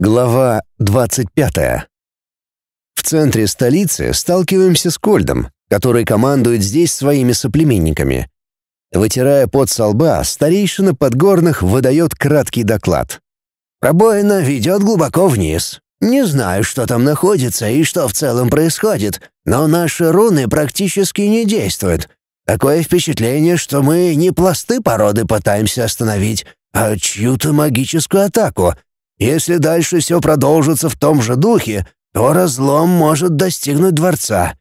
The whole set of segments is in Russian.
Глава 25. В центре столицы сталкиваемся с Кольдом, который командует здесь своими соплеменниками. Вытирая пот со лба, старейшина Подгорных выдает краткий доклад. «Пробоина ведет глубоко вниз. Не знаю, что там находится и что в целом происходит, но наши руны практически не действуют. Такое впечатление, что мы не пласты породы пытаемся остановить, а чью-то магическую атаку. Если дальше все продолжится в том же духе, то разлом может достигнуть дворца.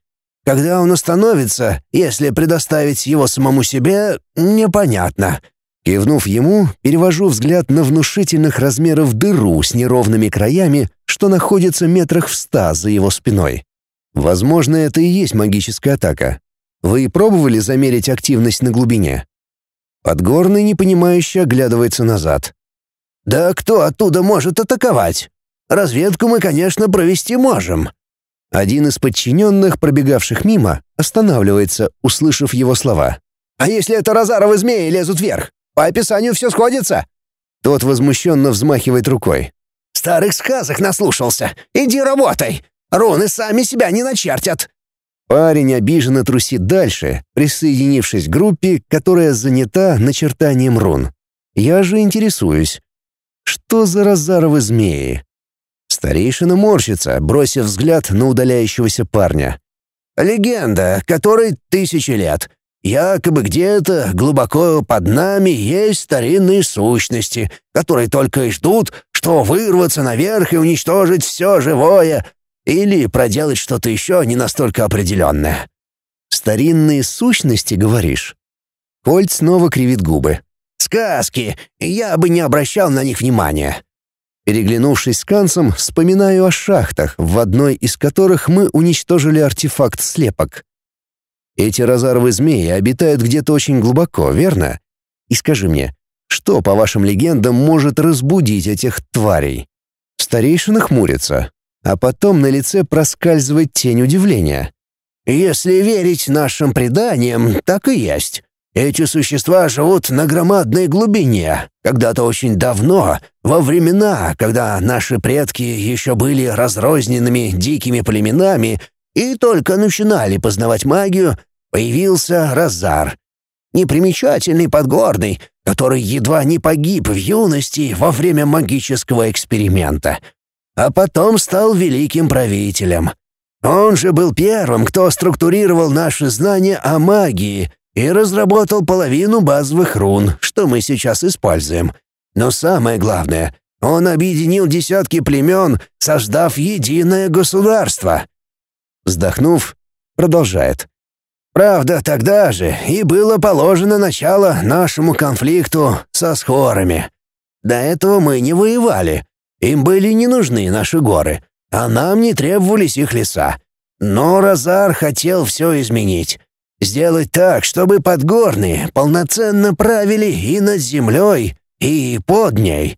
Когда он остановится, если предоставить его самому себе, непонятно. Кивнув ему, перевожу взгляд на внушительных размеров дыру с неровными краями, что находится метрах в ста за его спиной. Возможно, это и есть магическая атака. Вы пробовали замерить активность на глубине? Подгорный непонимающе оглядывается назад. «Да кто оттуда может атаковать? Разведку мы, конечно, провести можем». Один из подчиненных, пробегавших мимо, останавливается, услышав его слова. «А если это розаровы змеи лезут вверх? По описанию все сходится». Тот возмущенно взмахивает рукой. «Старых сказок наслушался. Иди работай. Руны сами себя не начертят». Парень обиженно трусит дальше, присоединившись к группе, которая занята начертанием рун. Я же интересуюсь. Что за разаровы змеи? Старейшина морщится, бросив взгляд на удаляющегося парня. «Легенда, которой тысячи лет. Якобы где-то глубоко под нами есть старинные сущности, которые только и ждут, что вырваться наверх и уничтожить все живое, или проделать что-то еще не настолько определенное. «Старинные сущности, говоришь?» Кольт снова кривит губы. «Сказки! Я бы не обращал на них внимания. Переглянувшись с Кансом, вспоминаю о шахтах, в одной из которых мы уничтожили артефакт слепок. Эти розаровые змеи обитают где-то очень глубоко, верно? И скажи мне, что, по вашим легендам, может разбудить этих тварей? Старейшина хмурится, а потом на лице проскальзывает тень удивления. «Если верить нашим преданиям, так и есть. Эти существа живут на громадной глубине, когда-то очень давно, во времена, когда наши предки еще были разрозненными дикими племенами и только начинали познавать магию, появился Разар. Непримечательный подгорный, который едва не погиб в юности во время магического эксперимента. А потом стал великим правителем. Он же был первым, кто структурировал наши знания о магии и разработал половину базовых рун, что мы сейчас используем. Но самое главное, он объединил десятки племен, создав единое государство. Вздохнув, продолжает. Правда, тогда же и было положено начало нашему конфликту со схорами. До этого мы не воевали. Им были не нужны наши горы, а нам не требовались их леса. Но Розар хотел все изменить. Сделать так, чтобы подгорные полноценно правили и над землей, и под ней.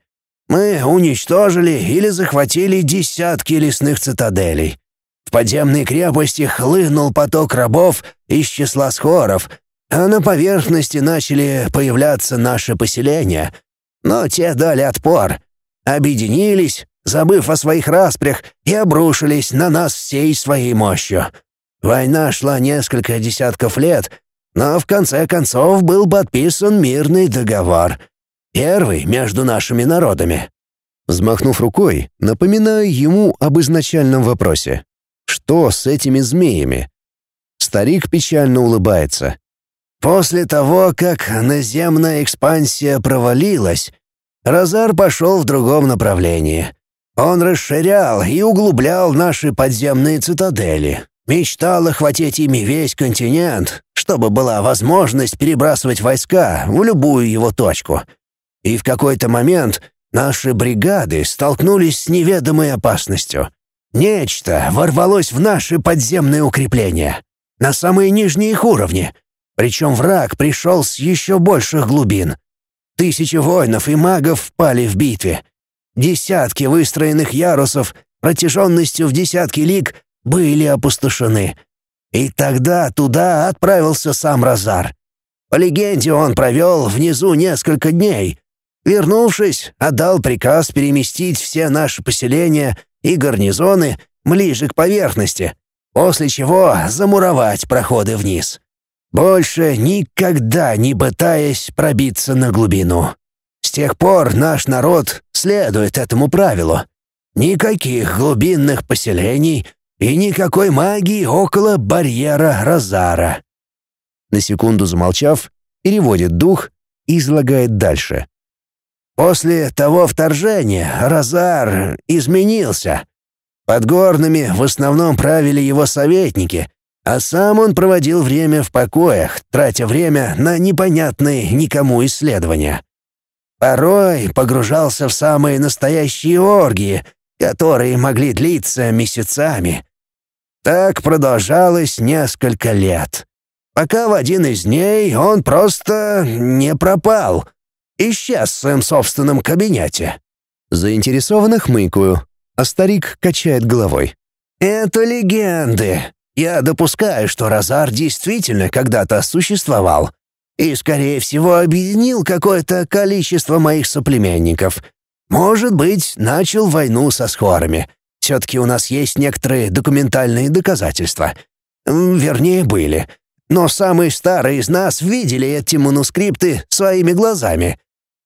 Мы уничтожили или захватили десятки лесных цитаделей. В подземной крепости хлынул поток рабов из числа схоров, а на поверхности начали появляться наши поселения. Но те дали отпор, объединились, забыв о своих распрях, и обрушились на нас всей своей мощью. Война шла несколько десятков лет, но в конце концов был подписан мирный договор. Первый между нашими народами. Взмахнув рукой, напоминаю ему об изначальном вопросе. Что с этими змеями? Старик печально улыбается. После того, как наземная экспансия провалилась, Розар пошел в другом направлении. Он расширял и углублял наши подземные цитадели, Мечтал охватить ими весь континент, чтобы была возможность перебрасывать войска в любую его точку. И в какой-то момент наши бригады столкнулись с неведомой опасностью. Нечто ворвалось в наши подземные укрепления, на самые нижние их уровни, причем враг пришел с еще больших глубин. Тысячи воинов и магов впали в битве. Десятки выстроенных ярусов протяженностью в десятки лиг были опустошены. И тогда туда отправился сам Розар. По легенде, он провел внизу несколько дней, Вернувшись, отдал приказ переместить все наши поселения и гарнизоны ближе к поверхности, после чего замуровать проходы вниз. Больше никогда не пытаясь пробиться на глубину. С тех пор наш народ следует этому правилу. Никаких глубинных поселений и никакой магии около барьера Розара. На секунду замолчав, переводит дух и излагает дальше. После того вторжения Розар изменился. Под горными в основном правили его советники, а сам он проводил время в покоях, тратя время на непонятные никому исследования. Порой погружался в самые настоящие оргии, которые могли длиться месяцами. Так продолжалось несколько лет, пока в один из дней он просто не пропал, исчез в своем собственном кабинете. Заинтересованно хмыкаю, а старик качает головой. «Это легенды. Я допускаю, что Розар действительно когда-то существовал и, скорее всего, объединил какое-то количество моих соплеменников. Может быть, начал войну со схорами. Все-таки у нас есть некоторые документальные доказательства. Вернее, были. Но самые старые из нас видели эти манускрипты своими глазами.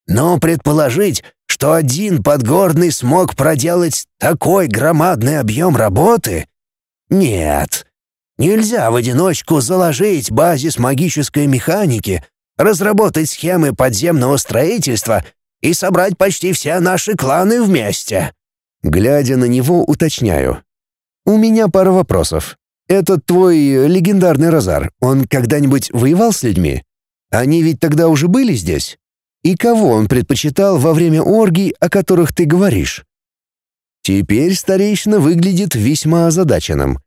Но предположить, что один подгорный смог проделать такой громадный объем работы? Нет. Нельзя в одиночку заложить базис магической механики, разработать схемы подземного строительства и собрать почти все наши кланы вместе. Глядя на него, уточняю. «У меня пара вопросов. Этот твой легендарный Розар, он когда-нибудь воевал с людьми? Они ведь тогда уже были здесь? И кого он предпочитал во время оргий, о которых ты говоришь?» Теперь старейшина выглядит весьма озадаченным.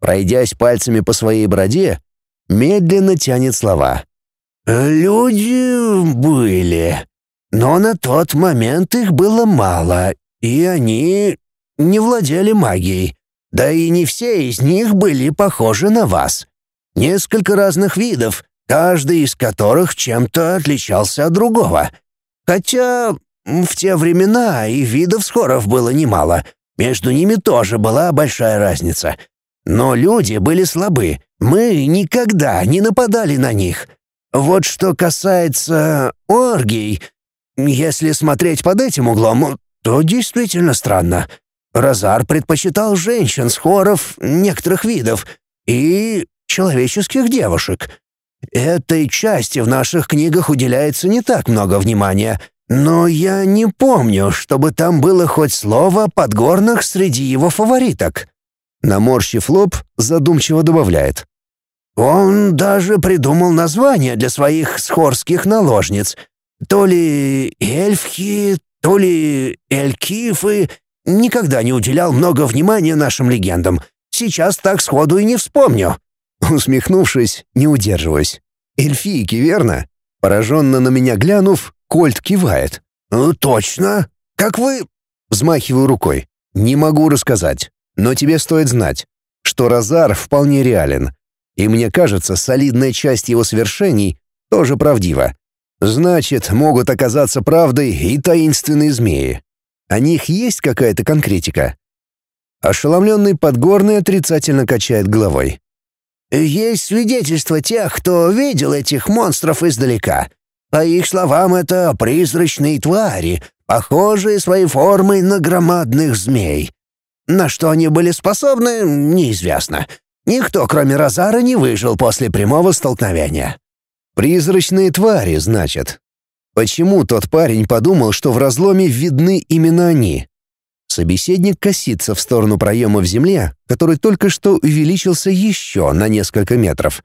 Пройдясь пальцами по своей бороде, медленно тянет слова. «Люди были, но на тот момент их было мало, и они не владели магией. Да и не все из них были похожи на вас. Несколько разных видов, каждый из которых чем-то отличался от другого. Хотя в те времена и видов скоров было немало, между ними тоже была большая разница — но люди были слабы, мы никогда не нападали на них. Вот что касается оргий, если смотреть под этим углом, то действительно странно. Розар предпочитал женщин с хоров некоторых видов и человеческих девушек. Этой части в наших книгах уделяется не так много внимания, но я не помню, чтобы там было хоть слово подгорных среди его фавориток. Наморщив лоб, задумчиво добавляет. «Он даже придумал название для своих схорских наложниц. То ли эльфхи, то ли элькифы. Никогда не уделял много внимания нашим легендам. Сейчас так сходу и не вспомню». Усмехнувшись, не удерживаюсь. «Эльфийки, верно?» Пораженно на меня глянув, Кольт кивает. «Ну, «Точно. Как вы...» Взмахиваю рукой. «Не могу рассказать. Но тебе стоит знать, что Розар вполне реален, и мне кажется, солидная часть его свершений тоже правдива. Значит, могут оказаться правдой и таинственные змеи. О них есть какая-то конкретика? Ошеломленный Подгорный отрицательно качает головой. «Есть свидетельства тех, кто видел этих монстров издалека. По их словам, это призрачные твари, похожие своей формой на громадных змей. На что они были способны, неизвестно. Никто, кроме Розара, не выжил после прямого столкновения. «Призрачные твари, значит. Почему тот парень подумал, что в разломе видны именно они?» Собеседник косится в сторону проема в земле, который только что увеличился еще на несколько метров.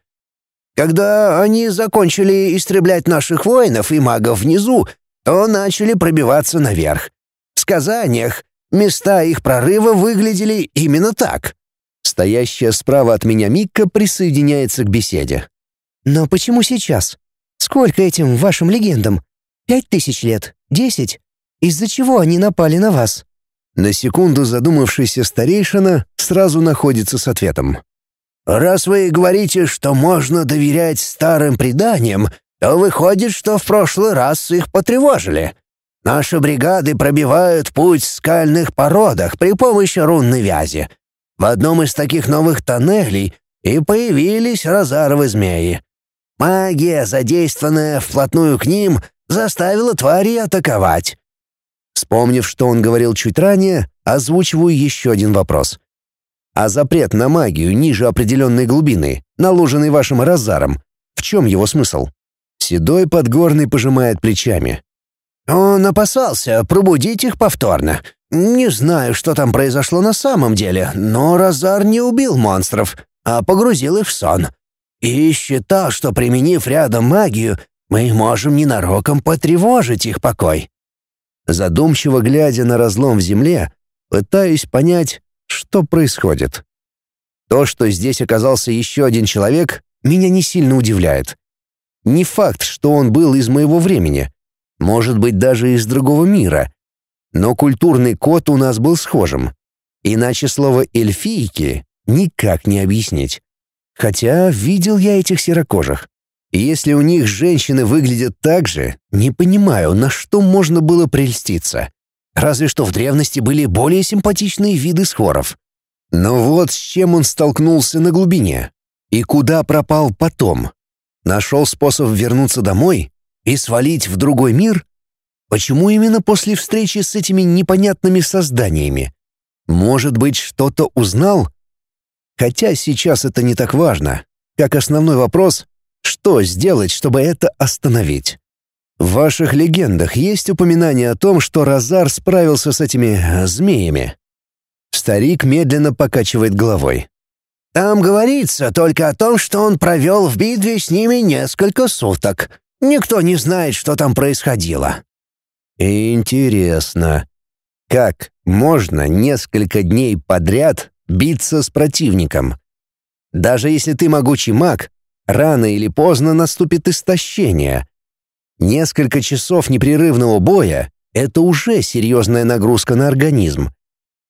«Когда они закончили истреблять наших воинов и магов внизу, то начали пробиваться наверх. В сказаниях Места их прорыва выглядели именно так. Стоящая справа от меня Микка присоединяется к беседе. «Но почему сейчас? Сколько этим вашим легендам? Пять тысяч лет? Десять? Из-за чего они напали на вас?» На секунду задумавшийся старейшина сразу находится с ответом. «Раз вы говорите, что можно доверять старым преданиям, то выходит, что в прошлый раз их потревожили. Наши бригады пробивают путь в скальных породах при помощи рунной вязи. В одном из таких новых тоннелей и появились розаровые змеи. Магия, задействованная вплотную к ним, заставила твари атаковать. Вспомнив, что он говорил чуть ранее, озвучиваю еще один вопрос. А запрет на магию ниже определенной глубины, наложенный вашим Розаром, в чем его смысл? Седой Подгорный пожимает плечами. Он опасался пробудить их повторно. Не знаю, что там произошло на самом деле, но Розар не убил монстров, а погрузил их в сон. И считал, что, применив рядом магию, мы можем ненароком потревожить их покой. Задумчиво глядя на разлом в земле, пытаюсь понять, что происходит. То, что здесь оказался еще один человек, меня не сильно удивляет. Не факт, что он был из моего времени. Может быть, даже из другого мира. Но культурный код у нас был схожим. Иначе слово «эльфийки» никак не объяснить. Хотя видел я этих серокожих. И если у них женщины выглядят так же, не понимаю, на что можно было прельститься. Разве что в древности были более симпатичные виды схоров. Но вот с чем он столкнулся на глубине. И куда пропал потом. Нашел способ вернуться домой и свалить в другой мир? Почему именно после встречи с этими непонятными созданиями? Может быть, что-то узнал? Хотя сейчас это не так важно. Как основной вопрос — что сделать, чтобы это остановить? В ваших легендах есть упоминание о том, что Разар справился с этими э, змеями? Старик медленно покачивает головой. Там говорится только о том, что он провел в битве с ними несколько суток. Никто не знает, что там происходило. Интересно. Как можно несколько дней подряд биться с противником? Даже если ты могучий маг, рано или поздно наступит истощение. Несколько часов непрерывного боя — это уже серьезная нагрузка на организм.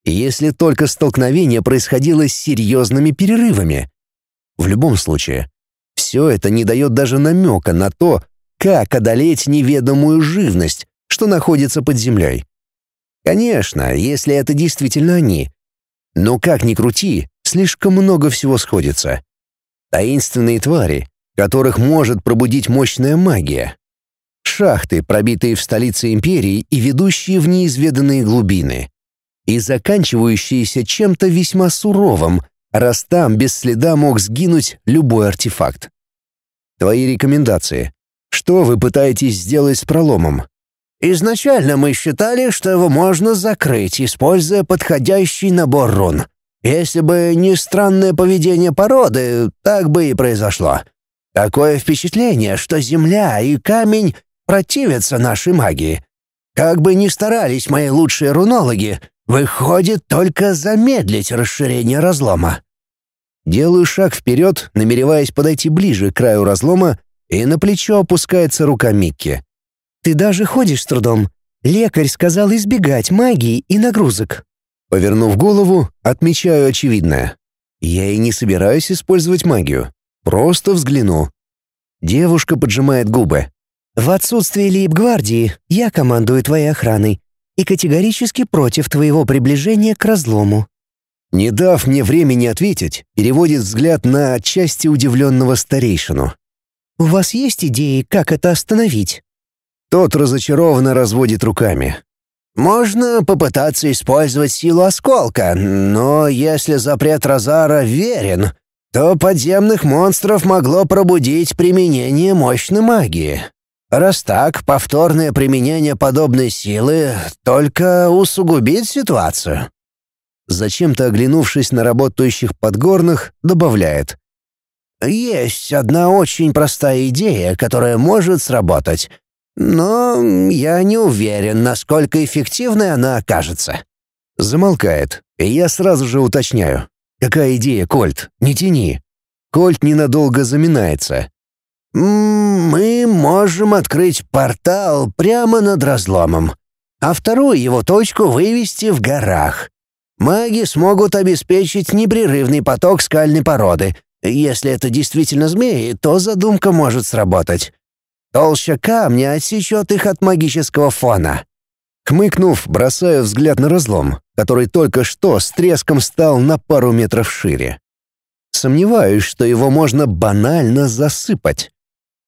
Если только столкновение происходило с серьезными перерывами. В любом случае, все это не дает даже намека на то, как одолеть неведомую живность, что находится под землей. Конечно, если это действительно они. Но как ни крути, слишком много всего сходится. Таинственные твари, которых может пробудить мощная магия. Шахты, пробитые в столице империи и ведущие в неизведанные глубины. И заканчивающиеся чем-то весьма суровым, раз там без следа мог сгинуть любой артефакт. Твои рекомендации. Что вы пытаетесь сделать с проломом? Изначально мы считали, что его можно закрыть, используя подходящий набор рун. Если бы не странное поведение породы, так бы и произошло. Такое впечатление, что земля и камень противятся нашей магии. Как бы ни старались мои лучшие рунологи, выходит только замедлить расширение разлома. Делаю шаг вперед, намереваясь подойти ближе к краю разлома, и на плечо опускается рука Микки. «Ты даже ходишь с трудом. Лекарь сказал избегать магии и нагрузок». Повернув голову, отмечаю очевидное. Я и не собираюсь использовать магию. Просто взгляну. Девушка поджимает губы. В отсутствие лейб-гвардии я командую твоей охраной и категорически против твоего приближения к разлому». Не дав мне времени ответить, переводит взгляд на отчасти удивленного старейшину. «У вас есть идеи, как это остановить?» Тот разочарованно разводит руками. «Можно попытаться использовать силу осколка, но если запрет Розара верен, то подземных монстров могло пробудить применение мощной магии. Раз так, повторное применение подобной силы только усугубит ситуацию. Зачем-то оглянувшись на работающих подгорных, добавляет. Есть одна очень простая идея, которая может сработать. Но я не уверен, насколько эффективной она окажется. Замолкает, и я сразу же уточняю. Какая идея, Кольт? Не тяни. Кольт ненадолго заминается, мы можем открыть портал прямо над разломом, а вторую его точку вывести в горах. Маги смогут обеспечить непрерывный поток скальной породы. Если это действительно змеи, то задумка может сработать. Толща камня отсечет их от магического фона. Хмыкнув, бросаю взгляд на разлом, который только что с треском стал на пару метров шире. Сомневаюсь, что его можно банально засыпать.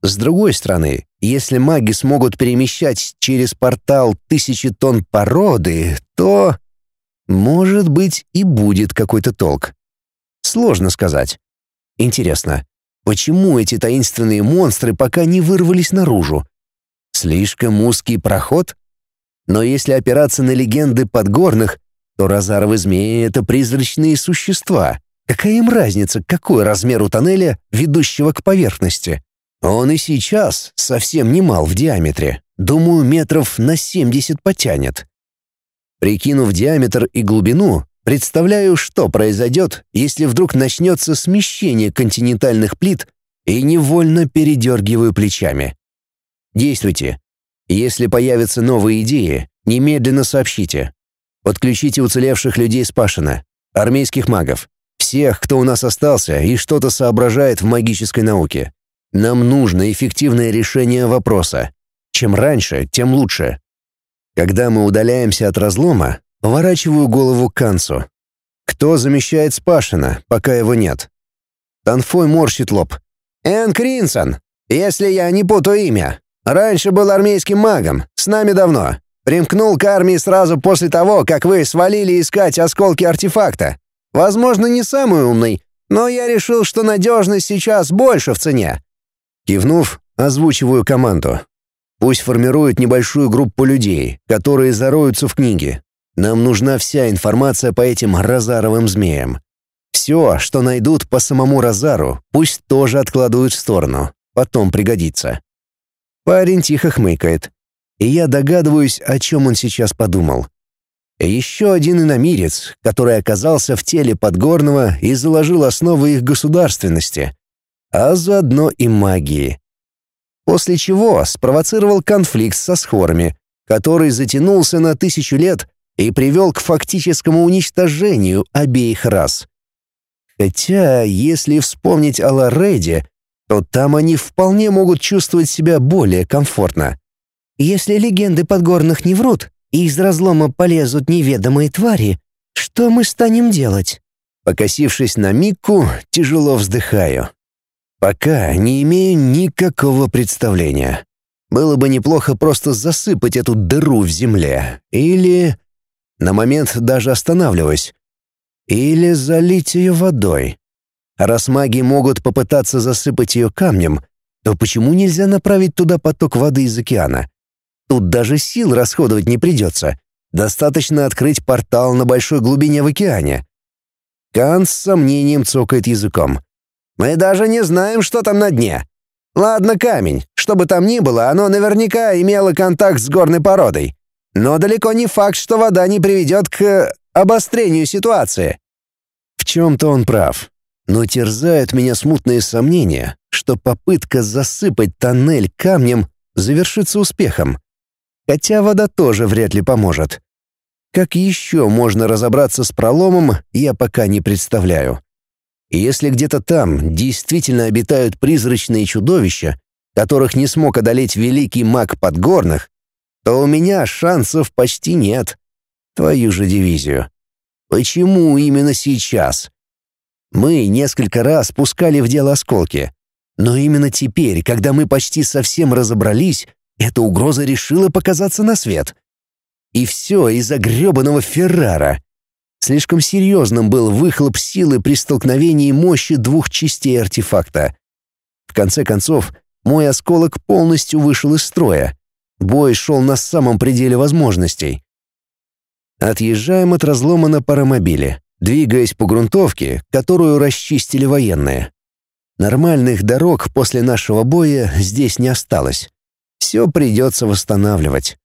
С другой стороны, если маги смогут перемещать через портал тысячи тонн породы, то, может быть, и будет какой-то толк. Сложно сказать. Интересно, почему эти таинственные монстры пока не вырвались наружу? Слишком узкий проход? Но если опираться на легенды подгорных, то разаровы змеи — это призрачные существа, Какая им разница, какой размер у тоннеля, ведущего к поверхности? Он и сейчас совсем не мал в диаметре. Думаю, метров на 70 потянет. Прикинув диаметр и глубину, представляю, что произойдет, если вдруг начнется смещение континентальных плит и невольно передергиваю плечами. Действуйте. Если появятся новые идеи, немедленно сообщите. Подключите уцелевших людей с Пашина, армейских магов, всех, кто у нас остался и что-то соображает в магической науке. Нам нужно эффективное решение вопроса. Чем раньше, тем лучше. Когда мы удаляемся от разлома, поворачиваю голову к Кансу. Кто замещает Спашина, пока его нет? Танфой морщит лоб. «Энн Кринсон, если я не путаю имя. Раньше был армейским магом, с нами давно. Примкнул к армии сразу после того, как вы свалили искать осколки артефакта. Возможно, не самый умный, но я решил, что надежность сейчас больше в цене. Кивнув, озвучиваю команду. Пусть формируют небольшую группу людей, которые зароются в книге. Нам нужна вся информация по этим Розаровым змеям. Все, что найдут по самому Розару, пусть тоже откладывают в сторону. Потом пригодится. Парень тихо хмыкает. И я догадываюсь, о чем он сейчас подумал. Еще один иномирец, который оказался в теле Подгорного и заложил основы их государственности, а заодно и магии. После чего спровоцировал конфликт со схорами, который затянулся на тысячу лет и привел к фактическому уничтожению обеих рас. Хотя, если вспомнить о Лореде, то там они вполне могут чувствовать себя более комфортно. Если легенды Подгорных не врут, и из разлома полезут неведомые твари, что мы станем делать?» Покосившись на Микку, тяжело вздыхаю. Пока не имею никакого представления. Было бы неплохо просто засыпать эту дыру в земле. Или... На момент даже останавливаюсь. Или залить ее водой. раз маги могут попытаться засыпать ее камнем, то почему нельзя направить туда поток воды из океана? Тут даже сил расходовать не придется. Достаточно открыть портал на большой глубине в океане. Кан с сомнением цокает языком. «Мы даже не знаем, что там на дне. Ладно, камень. Что бы там ни было, оно наверняка имело контакт с горной породой. Но далеко не факт, что вода не приведет к обострению ситуации». В чем-то он прав. Но терзают меня смутные сомнения, что попытка засыпать тоннель камнем завершится успехом хотя вода тоже вряд ли поможет. Как еще можно разобраться с проломом, я пока не представляю. если где-то там действительно обитают призрачные чудовища, которых не смог одолеть великий маг Подгорных, то у меня шансов почти нет. Твою же дивизию. Почему именно сейчас? Мы несколько раз пускали в дело осколки. Но именно теперь, когда мы почти совсем разобрались, эта угроза решила показаться на свет. И все из-за гребаного Феррара. Слишком серьезным был выхлоп силы при столкновении мощи двух частей артефакта. В конце концов, мой осколок полностью вышел из строя. Бой шел на самом пределе возможностей. Отъезжаем от разлома на паромобиле, двигаясь по грунтовке, которую расчистили военные. Нормальных дорог после нашего боя здесь не осталось все придется восстанавливать.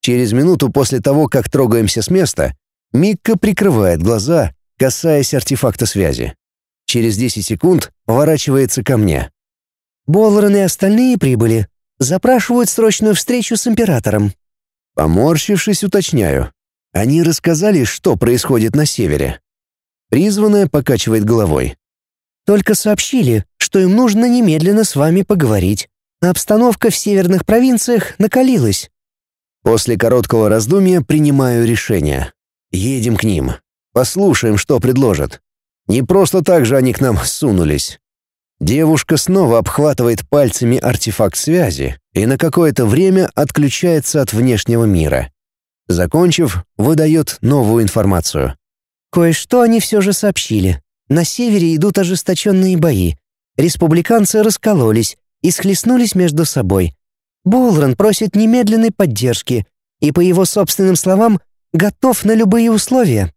Через минуту после того, как трогаемся с места, Микка прикрывает глаза, касаясь артефакта связи. Через 10 секунд поворачивается ко мне. «Болларен и остальные прибыли. Запрашивают срочную встречу с императором». Поморщившись, уточняю. Они рассказали, что происходит на севере. Призванная покачивает головой. «Только сообщили, что им нужно немедленно с вами поговорить. Обстановка в северных провинциях накалилась. После короткого раздумья принимаю решение. Едем к ним. Послушаем, что предложат. Не просто так же они к нам сунулись. Девушка снова обхватывает пальцами артефакт связи и на какое-то время отключается от внешнего мира. Закончив, выдает новую информацию. Кое-что они все же сообщили. На севере идут ожесточенные бои. Республиканцы раскололись и схлестнулись между собой. Болран просит немедленной поддержки и, по его собственным словам, готов на любые условия.